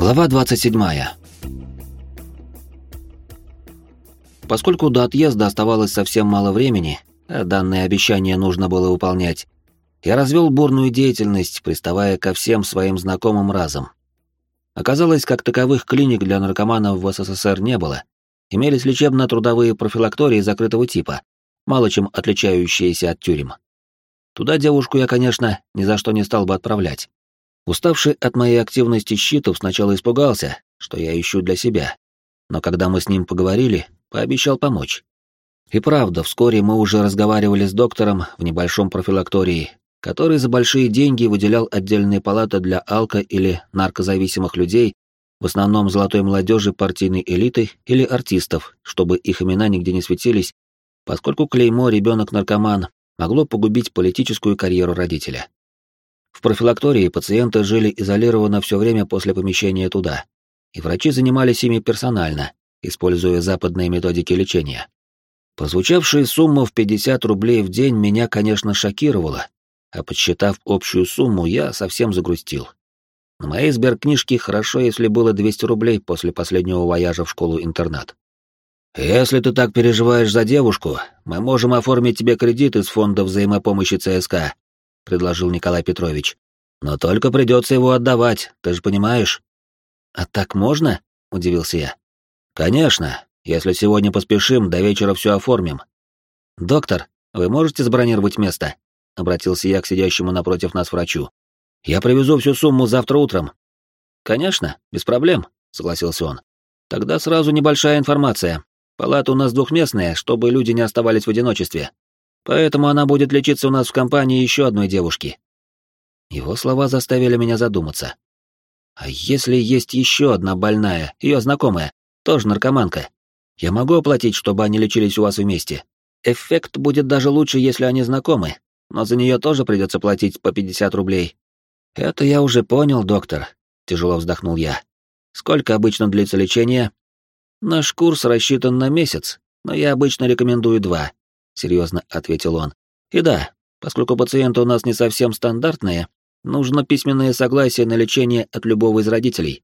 Глава 27. Поскольку до отъезда оставалось совсем мало времени, а данное обещание нужно было выполнять, я развел бурную деятельность, приставая ко всем своим знакомым разом. Оказалось, как таковых клиник для наркоманов в СССР не было. Имелись лечебно-трудовые профилактории закрытого типа, мало чем отличающиеся от тюрем. Туда девушку я, конечно, ни за что не стал бы отправлять. Уставший от моей активности Щитов сначала испугался, что я ищу для себя. Но когда мы с ним поговорили, пообещал помочь. И правда, вскоре мы уже разговаривали с доктором в небольшом профилактории, который за большие деньги выделял отдельные палаты для алко- или наркозависимых людей, в основном золотой молодежи партийной элиты или артистов, чтобы их имена нигде не светились, поскольку клеймо «ребенок-наркоман» могло погубить политическую карьеру родителя. В профилактории пациенты жили изолированно все время после помещения туда, и врачи занимались ими персонально, используя западные методики лечения. Прозвучавшая сумма в 50 рублей в день меня, конечно, шокировала, а подсчитав общую сумму, я совсем загрустил. На моей сберкнижке хорошо, если было 200 рублей после последнего вояжа в школу-интернат. «Если ты так переживаешь за девушку, мы можем оформить тебе кредит из фонда взаимопомощи ЦСК», — предложил Николай Петрович. «Но только придется его отдавать, ты же понимаешь?» «А так можно?» — удивился я. «Конечно. Если сегодня поспешим, до вечера все оформим». «Доктор, вы можете забронировать место?» — обратился я к сидящему напротив нас врачу. «Я привезу всю сумму завтра утром». «Конечно, без проблем», — согласился он. «Тогда сразу небольшая информация. Палата у нас двухместная, чтобы люди не оставались в одиночестве. Поэтому она будет лечиться у нас в компании еще одной девушки. Его слова заставили меня задуматься. А если есть еще одна больная, ее знакомая, тоже наркоманка? Я могу оплатить, чтобы они лечились у вас вместе. Эффект будет даже лучше, если они знакомы, но за нее тоже придется платить по 50 рублей. Это я уже понял, доктор, тяжело вздохнул я. Сколько обычно длится лечение? Наш курс рассчитан на месяц, но я обычно рекомендую два серьезно ответил он. И да, поскольку пациенты у нас не совсем стандартные, нужно письменное согласие на лечение от любого из родителей.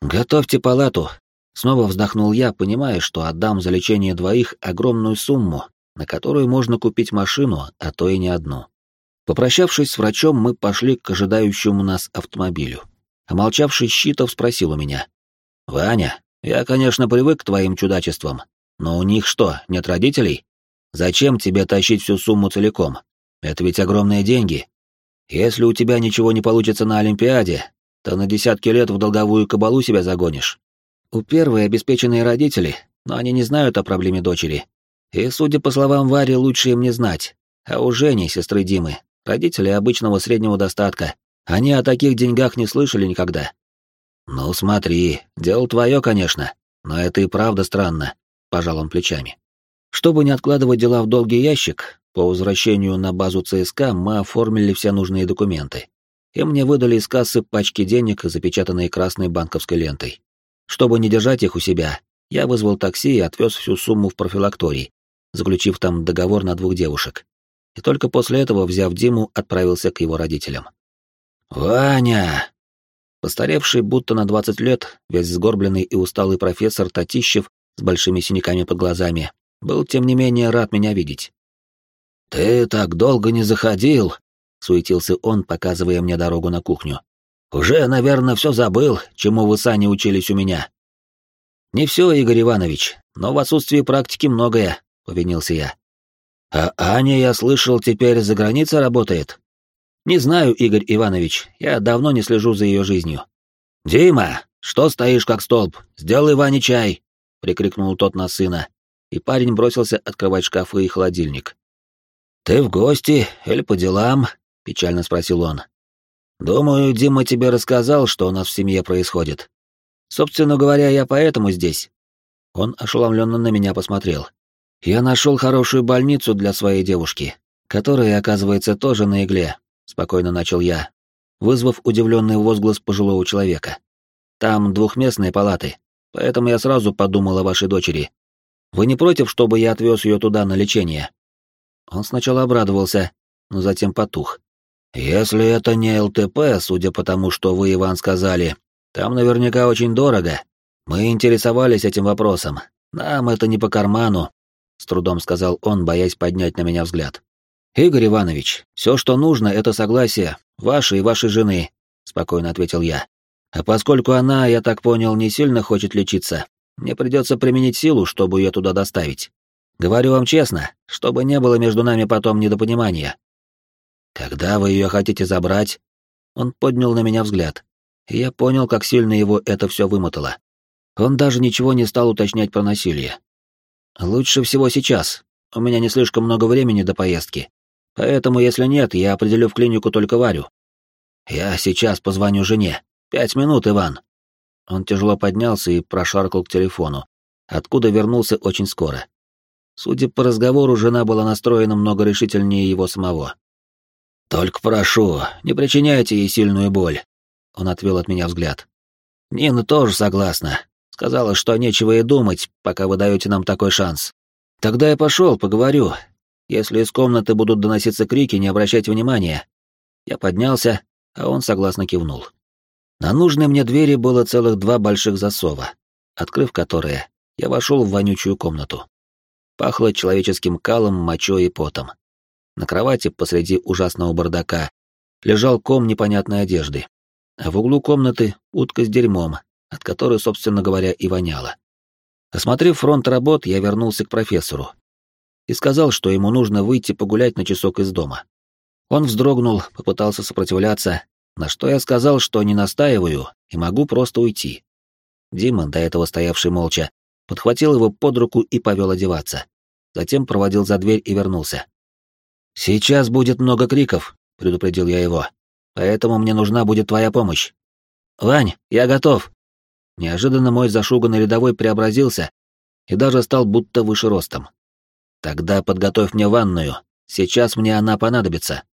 Готовьте палату. Снова вздохнул я, понимая, что отдам за лечение двоих огромную сумму, на которую можно купить машину, а то и не одну. Попрощавшись с врачом, мы пошли к ожидающему нас автомобилю. А молчавший Щитов спросил у меня. «Ваня, я, конечно, привык к твоим чудачествам, но у них что, нет родителей?» Зачем тебе тащить всю сумму целиком? Это ведь огромные деньги. Если у тебя ничего не получится на Олимпиаде, то на десятки лет в долговую кабалу себя загонишь. У первой обеспеченные родители, но они не знают о проблеме дочери. И, судя по словам Вари, лучше им не знать. А у Жени, сестры Димы, родители обычного среднего достатка. Они о таких деньгах не слышали никогда. Ну смотри, дело твое, конечно, но это и правда странно, пожал он плечами. Чтобы не откладывать дела в долгий ящик, по возвращению на базу ЦСК мы оформили все нужные документы. И мне выдали из кассы пачки денег, запечатанные красной банковской лентой. Чтобы не держать их у себя, я вызвал такси и отвез всю сумму в профилакторий, заключив там договор на двух девушек. И только после этого, взяв Диму, отправился к его родителям. «Ваня!» Постаревший будто на 20 лет, весь сгорбленный и усталый профессор Татищев с большими синяками под глазами был тем не менее рад меня видеть. «Ты так долго не заходил», — суетился он, показывая мне дорогу на кухню. «Уже, наверное, все забыл, чему вы сами учились у меня». «Не все, Игорь Иванович, но в отсутствии практики многое», — повинился я. «А Аня, я слышал, теперь за границей работает?» «Не знаю, Игорь Иванович, я давно не слежу за ее жизнью». «Дима, что стоишь как столб? Сделай Ване чай!» — прикрикнул тот на сына, и парень бросился открывать шкафы и холодильник. «Ты в гости или по делам?» — печально спросил он. «Думаю, Дима тебе рассказал, что у нас в семье происходит. Собственно говоря, я поэтому здесь». Он ошеломленно на меня посмотрел. «Я нашел хорошую больницу для своей девушки, которая, оказывается, тоже на игле», — спокойно начал я, вызвав удивленный возглас пожилого человека. «Там двухместные палаты, поэтому я сразу подумал о вашей дочери, вы не против, чтобы я отвез ее туда на лечение?» Он сначала обрадовался, но затем потух. «Если это не ЛТП, судя по тому, что вы, Иван, сказали, Там наверняка очень дорого. Мы интересовались этим вопросом. Нам это не по карману, с трудом сказал он, боясь поднять на меня взгляд. Игорь Иванович, все, что нужно, это согласие вашей и вашей жены, спокойно ответил я. А поскольку она, я так понял, не сильно хочет лечиться, мне придется применить силу, чтобы ее туда доставить. Говорю вам честно, чтобы не было между нами потом недопонимания. Когда вы ее хотите забрать? Он поднял на меня взгляд, и я понял, как сильно его это все вымотало. Он даже ничего не стал уточнять про насилие. Лучше всего сейчас. У меня не слишком много времени до поездки. Поэтому, если нет, я определю в клинику только Варю. Я сейчас позвоню жене. Пять минут, Иван. Он тяжело поднялся и прошаркал к телефону, откуда вернулся очень скоро. Судя по разговору, жена была настроена много решительнее его самого. «Только прошу, не причиняйте ей сильную боль», — он отвел от меня взгляд. «Нина тоже согласна. Сказала, что нечего и думать, пока вы даете нам такой шанс. Тогда я пошел, поговорю. Если из комнаты будут доноситься крики, не обращайте внимания». Я поднялся, а он согласно кивнул. На нужной мне двери было целых два больших засова, открыв которые, я вошел в вонючую комнату. Пахло человеческим калом, мочой и потом. На кровати посреди ужасного бардака лежал ком непонятной одежды, а в углу комнаты утка с дерьмом, от которой, собственно говоря, и воняло. Осмотрев фронт работ, я вернулся к профессору и сказал, что ему нужно выйти погулять на часок из дома. Он вздрогнул, попытался сопротивляться, на что я сказал, что не настаиваю и могу просто уйти. Дима, до этого стоявший молча, подхватил его под руку и повел одеваться. Затем проводил за дверь и вернулся. «Сейчас будет много криков», — предупредил я его. «Поэтому мне нужна будет твоя помощь». «Вань, я готов». Неожиданно мой зашуганный рядовой преобразился и даже стал будто выше ростом. «Тогда подготовь мне ванную. Сейчас мне она понадобится».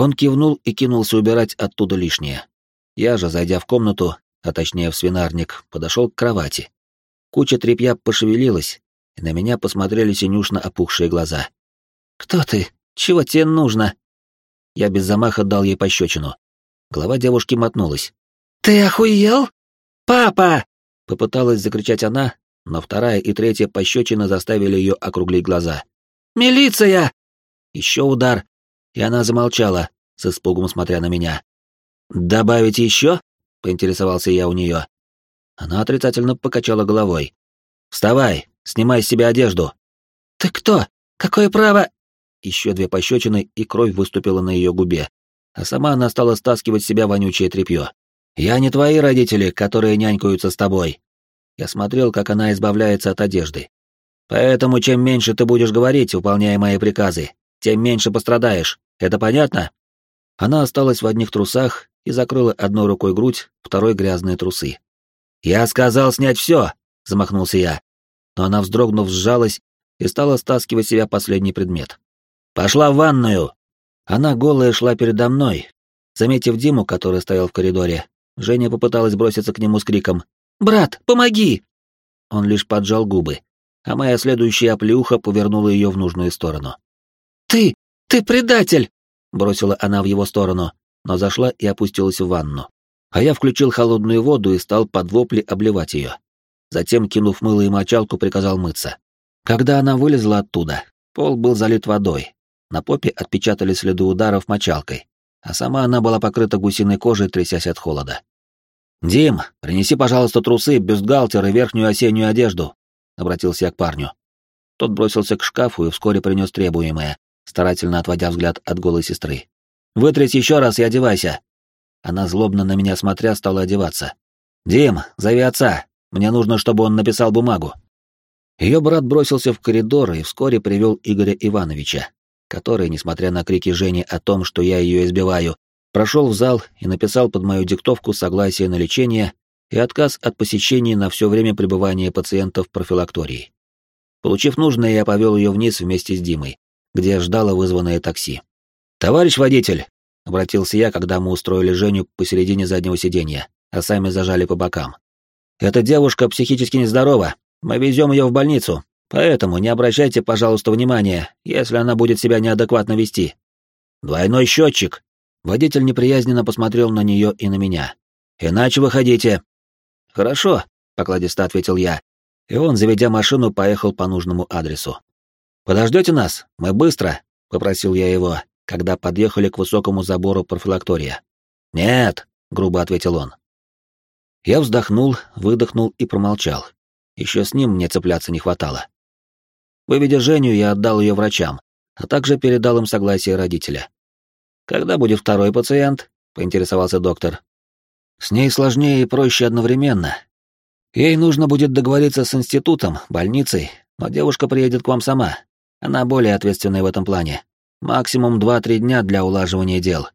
Он кивнул и кинулся убирать оттуда лишнее. Я же, зайдя в комнату, а точнее в свинарник, подошел к кровати. Куча тряпья пошевелилась, и на меня посмотрели синюшно опухшие глаза. «Кто ты? Чего тебе нужно?» Я без замаха дал ей пощечину. Голова девушки мотнулась. «Ты охуел? Папа!» Попыталась закричать она, но вторая и третья пощечины заставили ее округлить глаза. «Милиция!» Еще удар, и она замолчала, с испугом смотря на меня. «Добавить еще?» — поинтересовался я у нее. Она отрицательно покачала головой. «Вставай, снимай с себя одежду». «Ты кто? Какое право?» Еще две пощечины, и кровь выступила на ее губе, а сама она стала стаскивать себя вонючее тряпье. «Я не твои родители, которые нянькаются с тобой». Я смотрел, как она избавляется от одежды. «Поэтому чем меньше ты будешь говорить, выполняя мои приказы, тем меньше пострадаешь. Это понятно?» Она осталась в одних трусах и закрыла одной рукой грудь, второй грязные трусы. «Я сказал снять все!» — замахнулся я. Но она, вздрогнув, сжалась и стала стаскивать себя последний предмет. «Пошла в ванную!» Она голая шла передо мной. Заметив Диму, который стоял в коридоре, Женя попыталась броситься к нему с криком «Брат, помоги!» Он лишь поджал губы, а моя следующая оплеуха повернула ее в нужную сторону. «Ты! Ты предатель!» — бросила она в его сторону, но зашла и опустилась в ванну. А я включил холодную воду и стал под вопли обливать ее. Затем, кинув мыло и мочалку, приказал мыться. Когда она вылезла оттуда, пол был залит водой. На попе отпечатали следы ударов мочалкой, а сама она была покрыта гусиной кожей, трясясь от холода. «Дим, принеси, пожалуйста, трусы, бюстгальтер и верхнюю осеннюю одежду», — обратился я к парню. Тот бросился к шкафу и вскоре принес требуемое, старательно отводя взгляд от голой сестры. «Вытрись еще раз и одевайся!» Она, злобно на меня смотря, стала одеваться. «Дим, зови отца! Мне нужно, чтобы он написал бумагу!» Ее брат бросился в коридор и вскоре привел Игоря Ивановича, который, несмотря на крики Жени о том, что я ее избиваю, прошел в зал и написал под мою диктовку согласие на лечение и отказ от посещений на все время пребывания пациента в профилактории. Получив нужное, я повел ее вниз вместе с Димой, где ждало вызванное такси. «Товарищ водитель!» — обратился я, когда мы устроили Женю посередине заднего сиденья, а сами зажали по бокам. «Эта девушка психически нездорова. Мы везем ее в больницу, поэтому не обращайте, пожалуйста, внимания, если она будет себя неадекватно вести». «Двойной счетчик!» Водитель неприязненно посмотрел на нее и на меня. Иначе выходите». «Хорошо», — покладисто ответил я, и он, заведя машину, поехал по нужному адресу. «Подождете нас? Мы быстро», — попросил я его, когда подъехали к высокому забору профилактория. «Нет», — грубо ответил он. Я вздохнул, выдохнул и промолчал. Еще с ним мне цепляться не хватало. Выведя Женю, я отдал ее врачам, а также передал им согласие родителя. «Когда будет второй пациент?» — поинтересовался доктор. «С ней сложнее и проще одновременно. Ей нужно будет договориться с институтом, больницей, но девушка приедет к вам сама. Она более ответственная в этом плане. Максимум 2-3 дня для улаживания дел».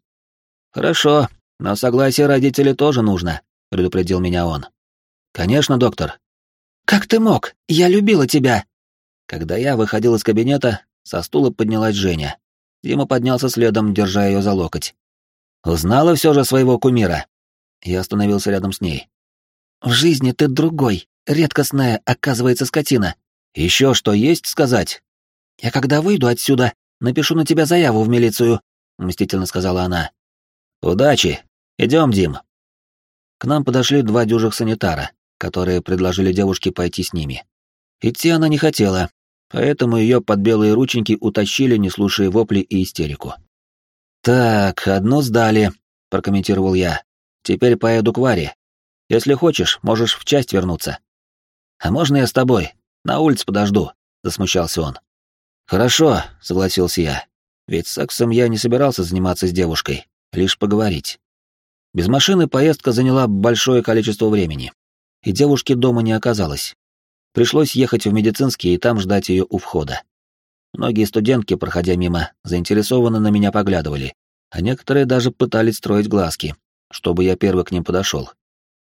«Хорошо, но согласие родителей тоже нужно», — предупредил меня он. «Конечно, доктор». «Как ты мог? Я любила тебя!» Когда я выходил из кабинета, со стула поднялась Женя. Дима поднялся следом, держа ее за локоть. «Узнала все же своего кумира?» Я остановился рядом с ней. «В жизни ты другой, редкостная, оказывается, скотина. Еще что есть сказать?» «Я когда выйду отсюда, напишу на тебя заяву в милицию», — мстительно сказала она. «Удачи! Идем, Дим!» К нам подошли два дюжих санитара, которые предложили девушке пойти с ними. Идти она не хотела, поэтому ее под белые рученьки утащили, не слушая вопли и истерику. «Так, одно сдали», — прокомментировал я. «Теперь поеду к Варе. Если хочешь, можешь в часть вернуться». «А можно я с тобой? На улице подожду», — засмущался он. «Хорошо», — согласился я. Ведь сексом я не собирался заниматься с девушкой, лишь поговорить. Без машины поездка заняла большое количество времени, и девушки дома не оказалось. Пришлось ехать в медицинский и там ждать ее у входа. Многие студентки, проходя мимо, заинтересованно на меня поглядывали, а некоторые даже пытались строить глазки, чтобы я первый к ним подошел.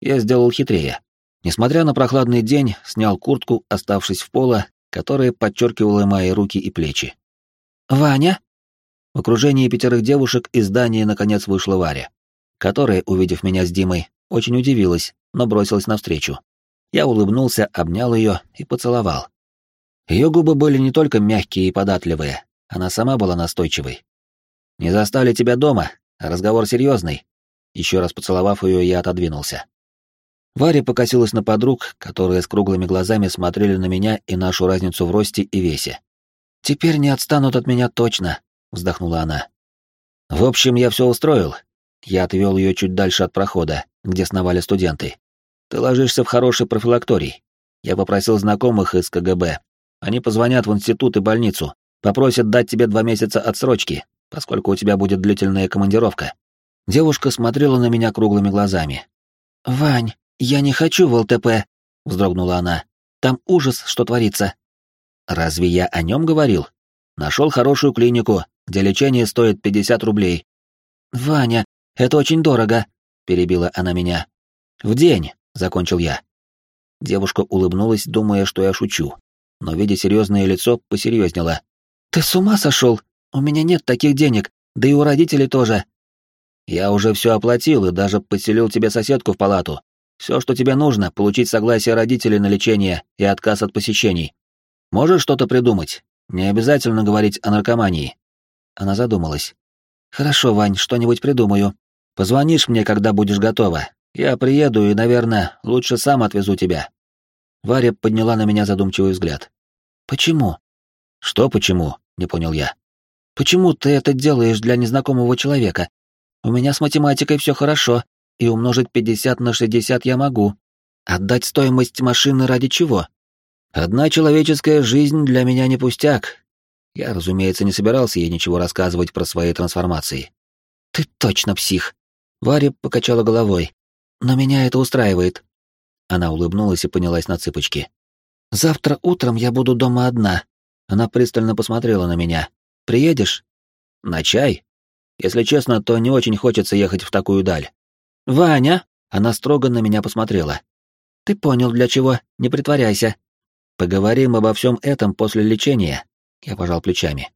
Я сделал хитрее. Несмотря на прохладный день, снял куртку, оставшись в поло, которая подчеркивала мои руки и плечи. «Ваня?» В окружении пятерых девушек из здания наконец вышла Варя, которая, увидев меня с Димой, очень удивилась, но бросилась навстречу. Я улыбнулся, обнял ее и поцеловал. Ее губы были не только мягкие и податливые, она сама была настойчивой. «Не застали тебя дома, а разговор серьезный». Еще раз поцеловав ее, я отодвинулся. Варя покосилась на подруг, которые с круглыми глазами смотрели на меня и нашу разницу в росте и весе. «Теперь не отстанут от меня точно», — вздохнула она. «В общем, я все устроил». Я отвел ее чуть дальше от прохода, где сновали студенты. Ты ложишься в хороший профилакторий. Я попросил знакомых из КГБ. Они позвонят в институт и больницу, попросят дать тебе два месяца отсрочки, поскольку у тебя будет длительная командировка. Девушка смотрела на меня круглыми глазами. «Вань, я не хочу в ЛТП», — вздрогнула она. «Там ужас, что творится». «Разве я о нем говорил? Нашел хорошую клинику, где лечение стоит 50 рублей». «Ваня, это очень дорого», — перебила она меня. «В день, — закончил я. Девушка улыбнулась, думая, что я шучу, но, видя серьезное лицо, посерьезнела. «Ты с ума сошел? У меня нет таких денег, да и у родителей тоже». «Я уже все оплатил и даже подселил тебе соседку в палату. Все, что тебе нужно, получить согласие родителей на лечение и отказ от посещений. Можешь что-то придумать? Не обязательно говорить о наркомании». Она задумалась. «Хорошо, Вань, что-нибудь придумаю. Позвонишь мне, когда будешь готова, я приеду и, наверное, лучше сам отвезу тебя. Варя подняла на меня задумчивый взгляд. Почему? Что почему? Не понял я. Почему ты это делаешь для незнакомого человека? У меня с математикой все хорошо, и умножить 50 на 60 я могу. Отдать стоимость машины ради чего? Одна человеческая жизнь для меня не пустяк. Я, разумеется, не собирался ей ничего рассказывать про свои трансформации. Ты точно псих. Варя покачала головой. Но меня это устраивает. Она улыбнулась и поднялась на цыпочки. Завтра утром я буду дома одна. Она пристально посмотрела на меня. Приедешь? На чай? Если честно, то не очень хочется ехать в такую даль. Ваня, она строго на меня посмотрела. Ты понял для чего? Не притворяйся. Поговорим обо всем этом после лечения. Я пожал плечами.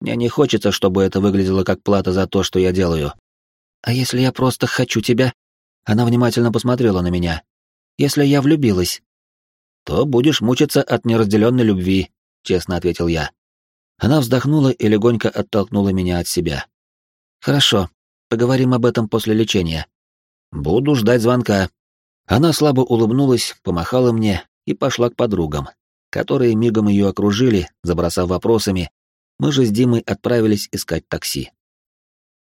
Мне не хочется, чтобы это выглядело как плата за то, что я делаю. А если я просто хочу тебя? Она внимательно посмотрела на меня. «Если я влюбилась...» «То будешь мучиться от неразделенной любви», — честно ответил я. Она вздохнула и легонько оттолкнула меня от себя. «Хорошо, поговорим об этом после лечения». Буду ждать звонка. Она слабо улыбнулась, помахала мне и пошла к подругам, которые мигом ее окружили, забросав вопросами. Мы же с Димой отправились искать такси.